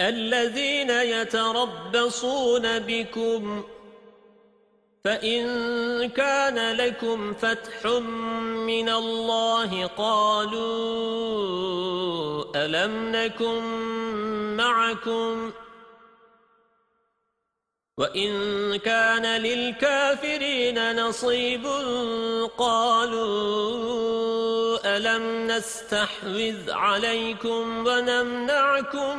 الذين يتربصون بكم فإن كان لكم فتح من الله قالوا ألم نكن معكم وَإِن كَانَ لِلْكَافِرِينَ نَصِيبٌ قَالُوا أَلَمْ نَسْتَحْوِذْ عَلَيْكُمْ وَنَمْنَعْكُمْ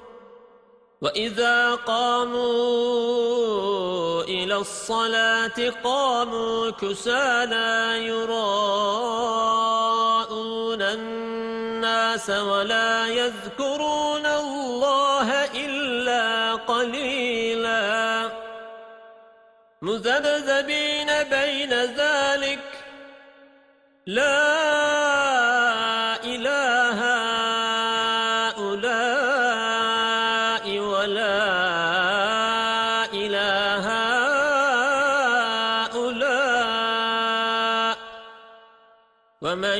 وَإِذَا قَامُوا إِلَى الصَّلَاةِ قَامُوا كُسَالَى يُرَاءُونَ النَّاسَ وَلَا يَذْكُرُونَ اللَّهَ إِلَّا قَلِيلًا مُذَبذَبِينَ بَيْنَ ذَلِكَ لَا إِلَٰهَ هؤلاء ومن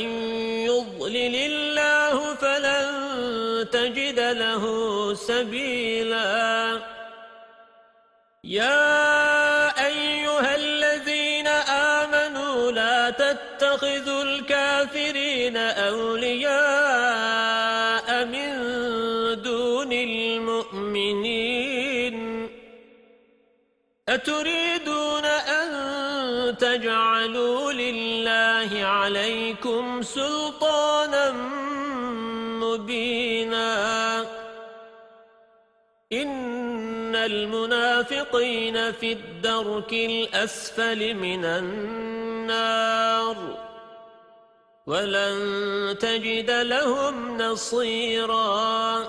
يضلل الله فلن تجد له سبيلا يا أيها الذين آمنوا لا تتخذوا الكافرين أولياء من دون المؤمنين أتريدون أن تجعلوا لله عليكم سلطانا مبينا. إن المنافقين في الدرك الأسفل من النار. ولن تجد لهم نصيرا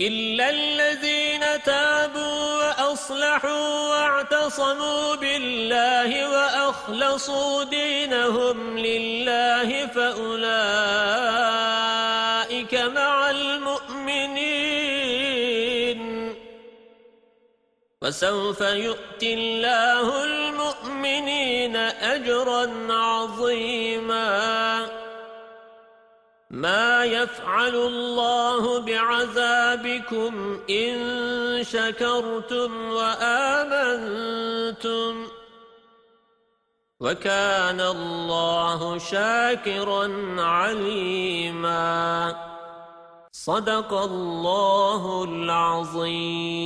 إلا الذين تابوا وأصلحوا واعتصموا بالله وأخلصوا دينهم لله فأولئك مع المؤمنين. وسوف يؤتي الله المؤمنين أجرا عظيما. ما يفعل الله بعذابكم إن شكرتم وآمنتم وكان الله شاكرا عليما صدق الله العظيم